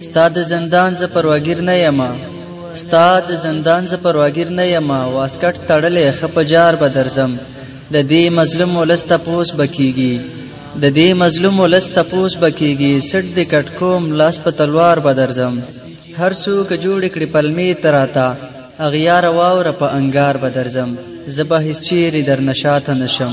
ستا د زندان زه پرواګیر نه یم ستا د زندان زه پرواګیر نه یم واسکټ تړلې خه په جار به درځم د دې مظلوم ولس تپوس بکیږي د دې مظلوم ولس تپوس بکیږي سټ دې کټ کوم لاس په تلوار به درځم هر څوک جوړ کړي پلمې تراتا اغیار واور په انګار به درځم زبه هیڅ چیرې در نشاته نشم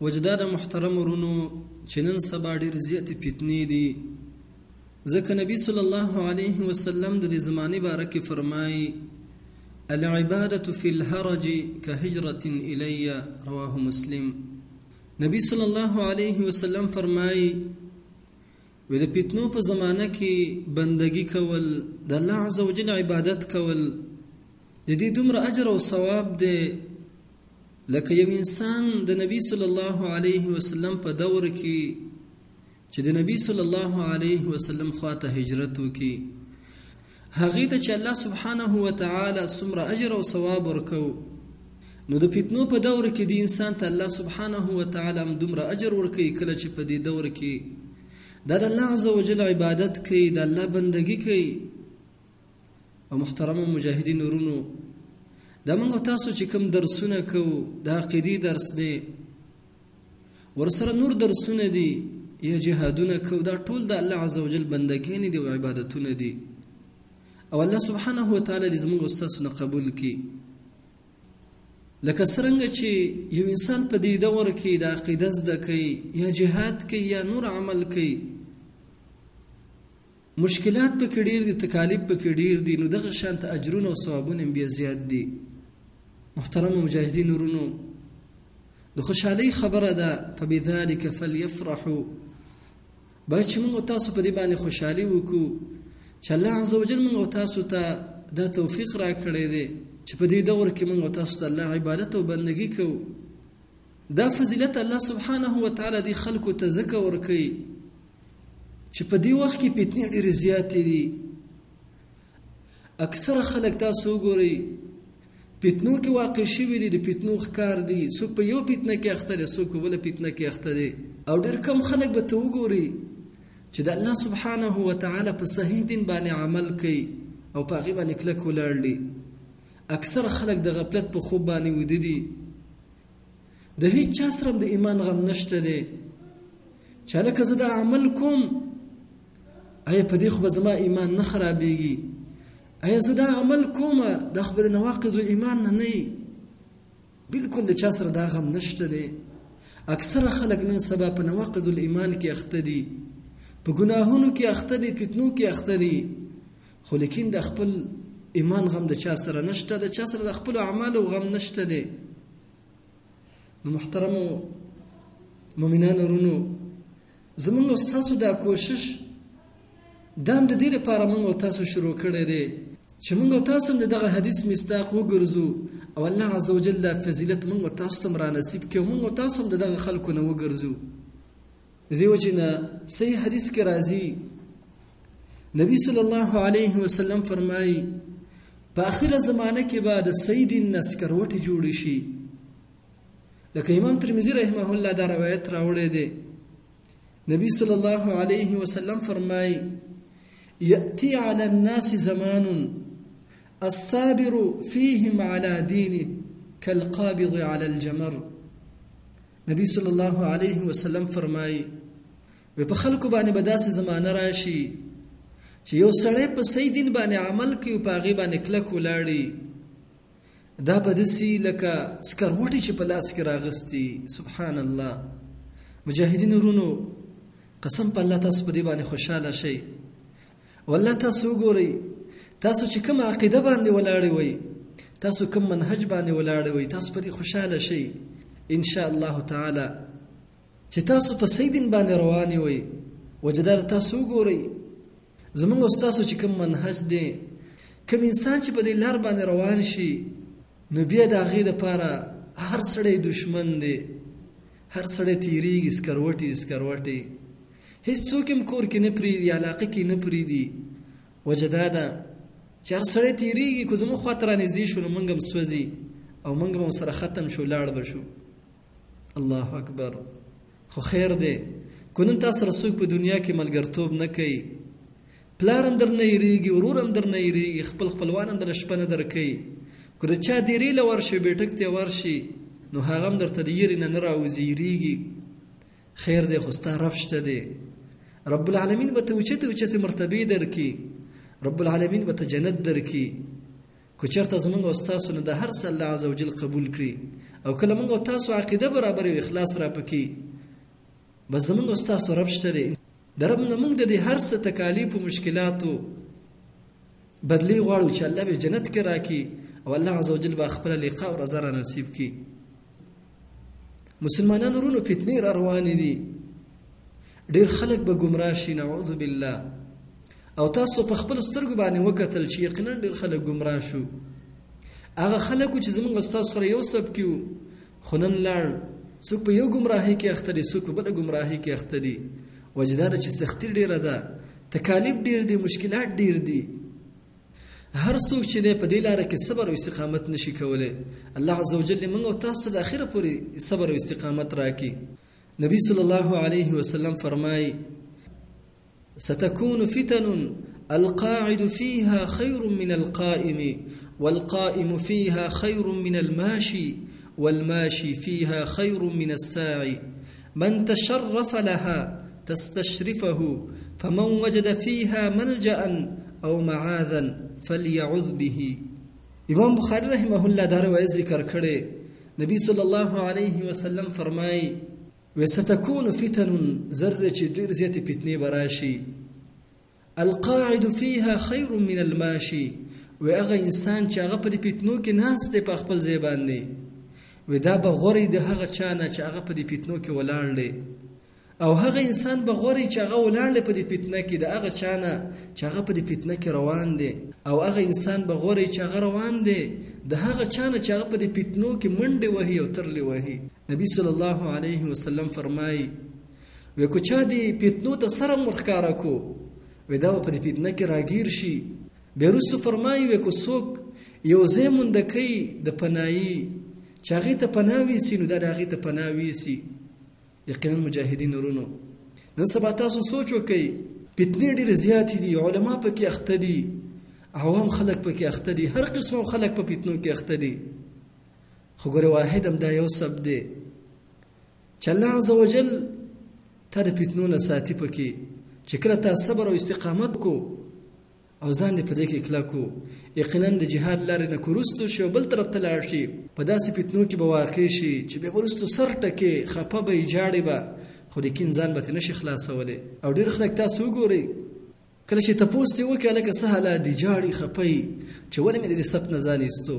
وجه دا ده محترم ورونو چې نن سبا ډېر زیاتې فتنې دي ځکه نبی صلی الله علیه وسلم د دې زمانې باره کې فرمایي العبادة في الهرج كهجرة إلي رواه مسلم نبی صلی الله علیه وسلم فرمایي و د پیتنو په زمانه کې بندگی کول د الله عزوجل عبادت کول د دې دومره اجر او ثواب دی لکه یو انسان د نبی صلی الله علیه وسلم په دور کې چې د نبی صلی الله علیه وسلم خواته هجرت وکي هغه ته چې الله سبحانه و تعالی څومره اجر او ثواب ورکو نو د فتنو په دور کې د انسان ته الله سبحانه و تعالی هم دومره اجر ورکوي کله چې په دې دور کې دا د الله عزوجل عبادت کوي د الله بندگی کوي او محترم مجاهدین ورونو دا موږ تاسو چې کوم درسونه کوو د عقیدې درس دی ورسره نور درسونه دي یا جهادونه کوو دا ټول د الله عزوجل بندګین دي او عبادتونه دي او الله سبحانه و تعالی دې زموږ استاد نه قبول کړي لکه څنګه چې یو انسان په دې دور کې د عقیده زده کوي یا جهاد کوي یا نور عمل کوي مشکلات پکې ډیر دي تکالیف پکې ډیر دي نو دغه شانته اجرونه او ثوابونه هم بیا زیات دي محترم مجاهدین ورونو د خوشحالي خبره ده فبذلک فليفرحوا باید چې موږ تاسو په دې باندې خوشحالي وکړو چې الله عزوجل موږ تاسو ته دا توفیق را کړی دی چې په دې دور کې موږ تاسو ته الله عبادت او بندگی کوو دا فضیلت الله سبحانه و تعالی دی خلکو ته زکه ورکي چې په دې وخت کې فتنې ډېرې زیاتې دي اکثره خلک تاسو وګورئ فتنو کې واقع شوي دي د فتنو ښکار دي څوک په یو فتنه کې اخته دی څوک په بله فتنه کې اخته دی او ډېر کم خلک به ته وګوري چې د الله سبحانه و تعالی په صحیح دین باندې عمل کوي او په هغې باندې کلک ولاړ دي اکثره خلک د غفلت په خوب باندې ویده دي د هیڅ چا سره د ایمان غم نشته دی چې لکه زه دا عمل کوم اي په دې خو به زما ایمان نه خرابېږي اي زه دا عمل کوم دا خو به د نواقض الایمان نه نه بالکل د چا سره دا غم نشته دی اکثره خلک نن سبا په نواقض الایمان کې اخته دي په ګناهونو کې اخته دي فتنو کې اخته دي خو لیکن د خپل ایمان غم د چا سره نشته د چا سره د خپل اعمالو غم نشته دی نو محترمو مؤمنانو ورونو زمونږ او ستاسو دا کوشش دا هم د دې لپاره مونږ او تاسو شروع کړی دی چې مونږ او تاسو هم د دغه حدیث مصداق وګرځو او الله عز وجل دا فضیلت مونږ او تاسو ته هم رانصیب کړي او مونږ او تاسو هم د دغه خلکو نه وګرځو دیو جنا صحیح حدیث کې راځي نبی صلی الله علیه وسلم فرمایي په اخره زمانه کې به د سید الناس کروټه جوړ شي لکه امام ترمذی رحمه الله دا روایت راوړی دی نبی صلی الله علیه وسلم فرمایي یاتی علی الناس زمان الصابر فيهم على دينه كالقابض على الجمر نبی صلی الله علیه وسلم فرمایي وي په خلکو باندې به داسې زمانه راشي چې یو سړی په صحیح دین باندې عمل کوي او په هغې باندې کلک ولاړي دا به داسې لکه سکروټي چې په لاس کې راغستي سبحان الله مجاهدین ورونو قسم په الله تاسو په دې باندې خوشاله شئ والله تاسو وګورئ تاسو چې کوم عقیده باندې ولاړې وئ تاسو کوم منهج باندې ولاړې وئ تاسو په دې خوشاله شئ ان شاء الله تعالی چې تاسو په صحیح دین باندې روان وئ وجدار تاسو وګورئ زمونږ استاد چې کوم منهج دی کوم انسان چې په دې لار باندې روان شي نو بیا د هغې لپاره هر سړی دشمن دی هر سړی تیریږي سکروټي سکروټي هیڅ څوک هم کور کې نه پریږدي علاقه کې نه پریږدي وجه دا ده چې هر سړی تیریږي که زموږ خواته رانږدې شو نو موږ هم سوځي او موږ هم سره ختم شو لاړ به شو الله اکبر خو خیر دی که نن تا سره څوک په دنیا کې ملګرتوب نه کوي پلار هم درنه یریږي ورور هم درنه یریږي خپل خپلوان هم در شپه نه درکوي که د چا دیرې له ورشي بېټک ته ورشي نو هغه هم درته د یرې نه نه راوځي یریږي خیر دی خو ستا رب شته دی رب العالمین به ته اوچتې اوچتې مرتبې درکړي رب العالمین به ته جنت درکړي که چېرته زمونږ او ستاسو نه د هر څه الله عز وجل قبول کړي او کله مونږ او تاسو عقیده برابر وي اخلاص را پکې بس زمونږ او ستاسو رب شته دی د رب نه مونږ د دې هر څه تکالیف او مشکلاتو بدلی غواړو چې الله به جنت کې راکړي او الله عز وجل به خپل لقاء او رضا را نصیب کړي مسلمانانو ورونو فتنې را روانې دي ډیر خلک به گمراه شي نعوذ بالله او تاسو په خپل سترګو باندې وکتل چې یقینا ډیر خلک گمراه شو هغه خلک چې زمونږ استاد سره یو سب کیو خنن لړ څوک په یو گمراهي کې اخته دي څوک په بل گمراهي کې اخته دي وجدار چې سختی ډیره ده تکالیف ډیر دي مشکلات ډیر دي هر څوک چې دی په دې لاره کې صبر او استقامت نشي کولی الله عز وجل دې موږ او تاسو ته د اخره پورې صبر او استقامت راکړي نبی صلی الله علیه وسلم فرمایي ستكون فتن القاعد فيها خير من القائم والقائم فيها خير من الماشي والماشي فيها خير من الساعي من تشرف لها تستشرفه فمن وجد فيها ملجأ او معاذا فليعذ به امام بخاری رحمه الله دا روایت ذکر کړي نبی صلی الله علیه وسلم فرمایي وستكون فتن زر چې ډیر زیاتې فتنې براشي القاعد فيها خير من الماشي و هغه انسان چې هغه په دې پیتنو کې ناست دی په خپل ځای باندې و دا به غوري د هغه چا نه چې هغه په دې پیتنو کې ولاړ دی او هغه انسان به غوري چې هغه ولاړ دی په دې پیتنه کې د هغه چا نه چې هغه په دې پیتنه کې روان دی او هغه انسان به غوري چې هغه روان دی د هغه چا نه چې هغه په دې پیتنو کې منډې وهي او ترلې وهي نبی صلی الله علیه وسلم فرمایي وې کو چا دی پیتنو ته سره مخکاره کو وې دا په دې پیتنه کې راګیر شي بیرسو فرمایي وې کو سوک یو زموند کوي د پنايي چاغه ته پناوي سینو دا دغه ته پناوي سي یقینا مجاهدین ورونو نن سبا تاسو سوچ وکړئ فتنې ډېرې زیاتې دي علما پکې اخته دي عوام خلک پکې اخته دي هر قسم خلک په فتنو کې اخته دي خو ګوره واحد هم دا یو سب دی چې الله عز وجل تا د فتنو نه ساتي پکې چې کله تا صبر او استقامت کو او ځان دې په دې کې کلکو یقینا د جهاد لارې نه کورستو شي بل طرف ته لاړ شي په داسې فتنو کې به واقع شي چې به ورستو سر ټکې خپه به یې جاړې به خو لیکن ځان به ترې نشي خلاصولی او ډېر خلک تاسو وګورئ کله چې تپوس دې وکړي هلکه څه حالات دي جاړي خپه یي چې ولې مې د دې سپ نه ځان ایستو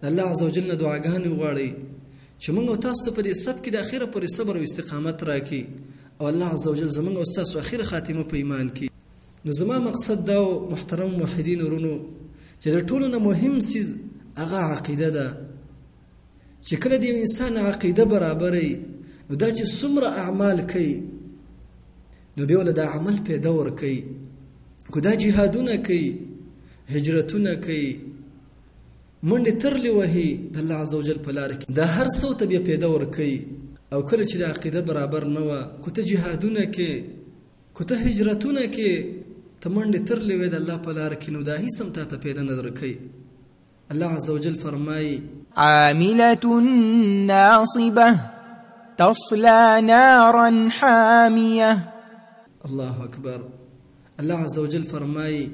د الله عز وجل نه دعاګانې وغواړئ چې موږ او تاسو ته په دې سب کې د اخره پورې صبر او استقامت راکړي او الله عز وجل زموږ او تاسو اخره خاتمه په ایمان کې نو زما مقصد دا محترم موحدین ورونو چې د ټولو نه مهم سیز هغه عقیده ده چې کله د انسان عقیده برابرې نو دا چې څومره اعمال کوي نو بیا له دا عمل پیدا ورکوي که دا جهادونه کوي هجرتونه کوي منډې ترلې وهي د الله عز وجل په لار کې دا هر څه ته بیا پیدا ورکوي او کله چې د عقیده برابر نه وه که ته جهادونه کې که ته هجرتونه کې ته منډې ترلې وې د الله په لار کې نو دا هیڅ هم تا ته پیدا نه درکوي الله عز وجل فرمایي. عاملة ناصبة تصلى نارا حامية الله اکبر الله عز وجل فرمایي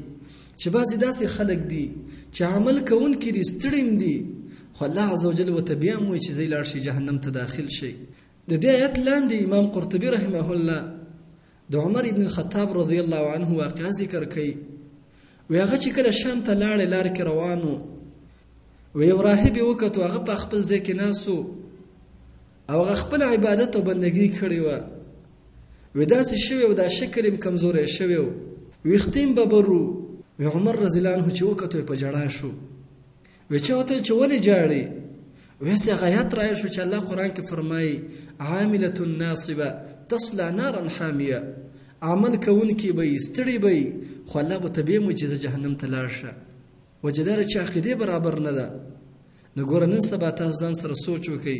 چې بعضې داسې خلک دي چې عمل کوونکي دي ستړي دي خو الله عز وجل ورته بیا هم وایي چې ځئ لاړ شئ جهنم ته داخل شئ د دې آیت لاندې امام قرطبي رحمه الله د عمر ابن الخطاب رضی الله عنه واقعه ذکر کوي وی هغه چې کله شام ته لاړ لار کې روانو وی یو راهب وکړو هغه په خپل ځای کې ناسو او هغه خپل عبادت او بندگی کړی و وی داسې شوی او دا شکل هم کمزورې شوی وی ختم ببرو وی عمر رضی الله عنه چې وکړو په جړا شو وې چا وتل چې ولې جاړي وې سه غیات راي شو چې الله قران کې فرمایي عامله ناصبه تصلى نارا حاميه عمل کوونکی به ستړي به خو الله به تبې مو چې جهنم ته لاړ شه وجدار چې عقیده برابر نه ده نو ګور نن سبا تاسو ځان سره سوچ وکئ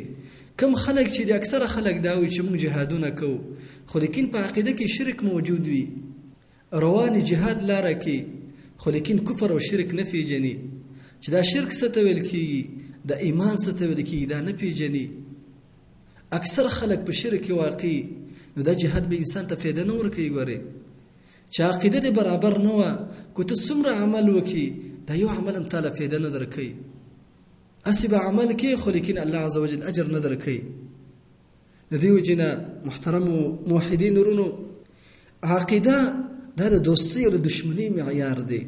کم خلک چې د اکثره خلک دا وي چې موږ جهادونه کوو خو لیکن په عقیده کې شرک موجود وي رواني جهاد لاره کي خو ليکن کفر او شرک نه پيژني چې دا شرک څه ته ويل کيږي د ايمان څه ته ويل کيږي دا نه پيژني اکثر خلک په شرک کې واقعي نو دا جهاد به انسان ته فایده نه ورکوي ګوري چې عقیده دې برابر نه وه که ته څومره عمل وکړي دا یو عمل هم تاله فایده نه درکوي هسې به عمل کې خو لیکن الله عز وجل اجر نه درکوي د دې وجې نه محترمو موحدینو وروڼو عقیده دا د دوستۍ او د دښمنۍ معیار دی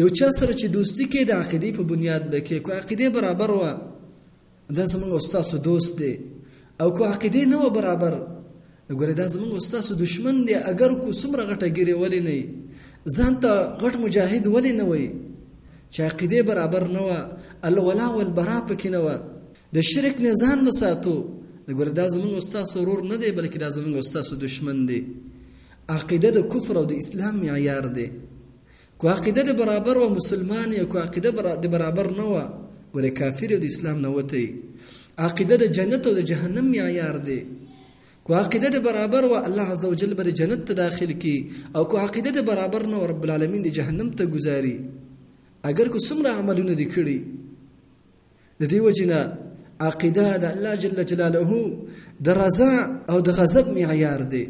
یو چا سره چې دوستي کې د عقیدې په بنیاد به کې کو عقیده برابر وه دا زمونږ او ستاسو دوست دی او کو عقیده نه و برابر ګوره دا زمونږ او ستاسو دشمن دی اگر کو څومره غټه ګیرې ولې نه ځان ته غټ مجاهد ولې نه وي چې عقیده برابر نه وه الولا والبرا پکې نه وه د شرک نه ځان وساتو د ګوره دا زمونږ استاد سرور نه دی بلکې دا زمونږ استاد دشمن دی عقیده د کفر او د اسلام معیار دی کو عقیده د برابر و مسلمان یا کو عقیده د برابر نه و ګوره کافر او د اسلام نه وتی عقیده د جنت او د جهنم معیار دی کو عقیده د برابر و الله عزوجل بر جنت ته داخل کی او کو عقیده د برابر نه رب العالمین د جهنم ته گذاري اگر کو سمره عملونه دي کړی د دې وجې نه عقیده د الله جل جلاله د رضا او د غضب معیار دی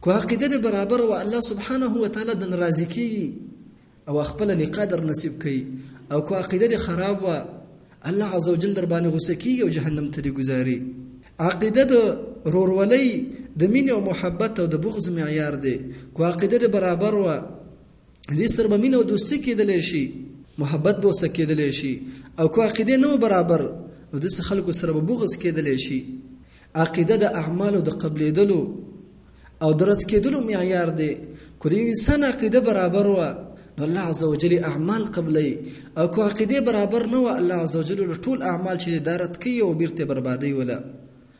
کو عقیده د برابر و الله سبحانه و تعالی د ناراضي کی او خپل نقادر نصیب کی او کو عقیده د خراب و الله عز وجل در باندې غوسه کی او جهنم ته دی گزاري عقیده د رورولۍ د مینې او محبت او د بغض معیار دی کو عقیده د برابر و دې سره به مینه او دوستي کېدلی شي محبت به ورسره کېدلی شي او که عقیدې نه برابر نو داسې خلکو سره به بغض کېدلی شي عقیده د اعمالو د قبلېدلو او د رد کېدلو معیار دی که د یو انسان عقیده برابر وه نو الله عز وجل اعمال قبلوي او که عقیده برابر نه وه الله عز وجل له ټول اعمال چې دا رد کوي او بیرته بربادوي وله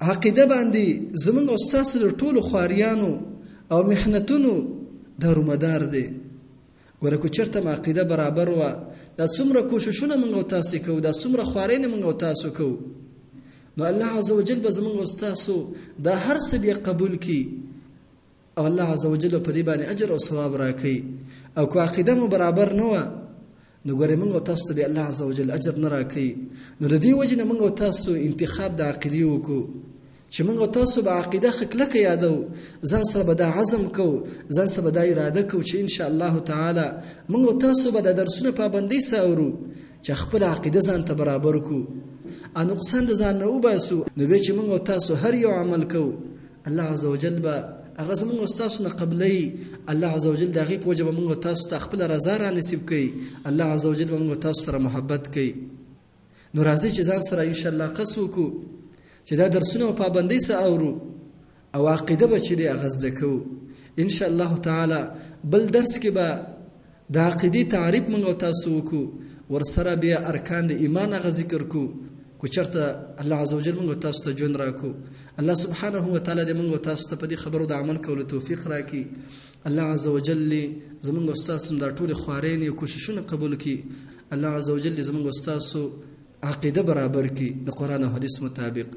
عقیده باندې زمونږ او ستاسو د ټولو خواریانو او محنتونو دارومدار دی ګوره که چېرته مو عقیده برابر وه دا څومره کوششونه موږ او تاسو کوو دا څومره خوارۍ نه موږ او تاسو کوو نو الله عز وجل به زموږ او ستاسو دا هر څه بیا قبول کړي او الله عز وجل به په دې باندې اجر او ثواب راکړي او که عقیده مو برابر نه وه نو ګورې موږ او تاسو ته به الله عز وجل اجر نه راکړي نو د دې وجې نه موږ او تاسو انتخاب د عقیدې وکړو چې موږ او تاسو به عقیده ښه کلکه یادو ځان سره به دا عزم کو ځان سره به دا اراده کو چې ان شاء الله تعالی موږ او تاسو به د درسونو پابندۍ ساورو چې خپل عقیده ځان ته برابر کو ا نقصان د ځان نه وباسو نو به چې موږ او تاسو هر یو عمل کو الله عز وجل به هغه زمونږ او تاسو نه قبلوي الله عز وجل د هغې په وجه به مونږ او تاسو ته خپله رضا را نصیب کوي الله عز وجل به مونږ او تاسو سره محبت کوي نو راځئ چې ځان سره انشاءالله قص وکړو چې دا درسونه او پابندۍ سره اورو او عقیده به چې دی هغه زده کوو انشاءالله تعالی بل درس کې به د عقیدی تعریف موږ او تاسو وکړو ورسره بیا ارکان د ایمان هغه ذکر کو کو چرته الله عزوجل موږ او تاسو ته ژوند راکو الله سبحانه و تعالی دې موږ او تاسو ته په دې خبرو د عمل کولو توفیق راکړي الله عزوجل زموږ او تاسو د ټولو خوارین او کوششونه قبول کړي الله عزوجل زموږ او تاسو عقیده برابر کړي د قران او حدیث مطابق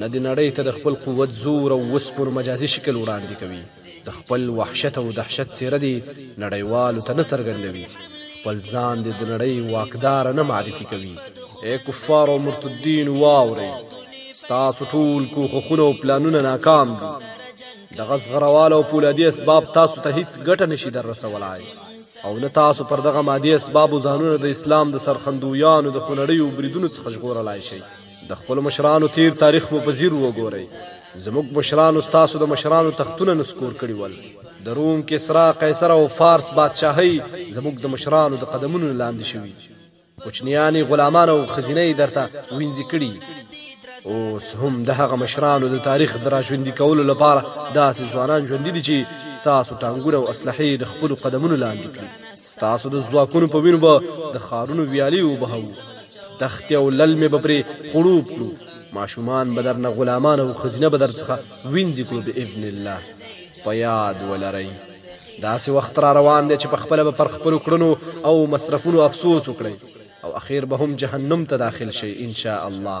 نه د نړۍ ته د خپل قوت زور او وسپور مجازي شکل وړاندې کوي د خپل وحشت او دهشت څیره دی نړیوالو ته نه څرګندوي خپل ځان د نړۍ واکدار نه معرفي کوي اے کفار او مرتدین واوري ستاسو ټول کوښښونه او پلانونه ناکام دي د غزغروال او پولادي اسباب تاسو ته هیڅ ګټه نشي در رسولای او نه تاسو پر دغه مادي اسباب ځانونه د اسلام د سرخندویانو د خونړیو بریدونو څخه ژغورلای شئ د خپل مشرانو تیر تاریخ مو په زیر وګورئ زموږ مشرانو ستاسو د مشرانو تختونه نسکور کړي ول د روم کسرا قیصر او فارس بادشاهي زموږ د مشرانو د قدمونو لاندې شوي کوچنیانی غلامان او خزینه درته وینځي کړي اوس هم د هغه مشرانو د تاریخ درا ژوندۍ کولو لپاره داسې ځوانان ژوندۍ دي چې تاسو ټانګونه او اسلحې د خپل قدمونو لاندې کړي ستاسو د ځواکونو په وینو به د خارونو ویالې وبهوو دښتې او للمې به پرې خړوب کړو ماشومان به درنه غلامان او ښځینه به درڅخه وینځي کړو باذن الله په یاد ولرئ داسې وخت را روان دی چې په خپله به پر خپلو کړنو او مصرفونو افسوس وکړئ او اخیر به هم جهنم ته داخل شئ ان شاء الله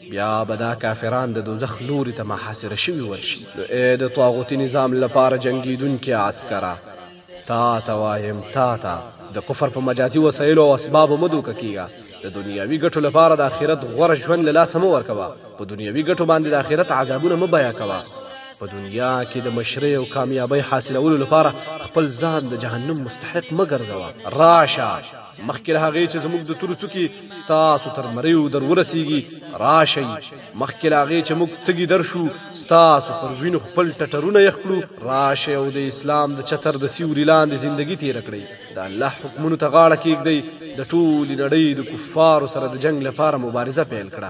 بیا به دا کافران د دوزخ لوري ته محاصره شوي ورشي نو ای د طاغوتي نظام لپاره جنګیدونکي عسکره تا ته وایم تا ته د کفر په مجازي وسایلو او اسبابو مه دوکه کیږه د دنیاوي ګټو لپاره د آخرت غوره ژوند له لاسه مه ورکوه په دنیاوي ګټو باندې د آخرت عذابونه مه بیه کوه په دنیا کې د مشرۍ او کامیابۍ حاصلولو لپاره خپل ځان د جهنم مستحق مه ګرځوه راشه مخکې له هغې چې زموږ د تورو څوکي ستاسو تر مریو در ورسیږي راشئ مخکې لاغې چې موږ تګي در شو ستاسو پر وینو خپل ټټرونه یخ کړو راشئ او د اسلام د چتر د سیوري لاندې زندگی تیر کړئ د الله حکمونو ته غاړه کېږدئ د ټولې نړۍ د کفارو سره د جنگ لپاره مبارزه پیل کړه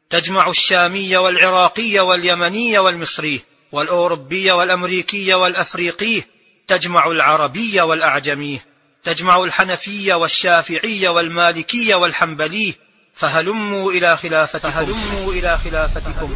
تجمع الشامي والعراقي واليمني والمصري والأوروبي والأمريكي والأفريقي تجمع العربي والأعجمي تجمع الحنفي والشافعي والمالكي والحنبلي فهلموا إلى خلافتكم فهلموا إلى خلافتكم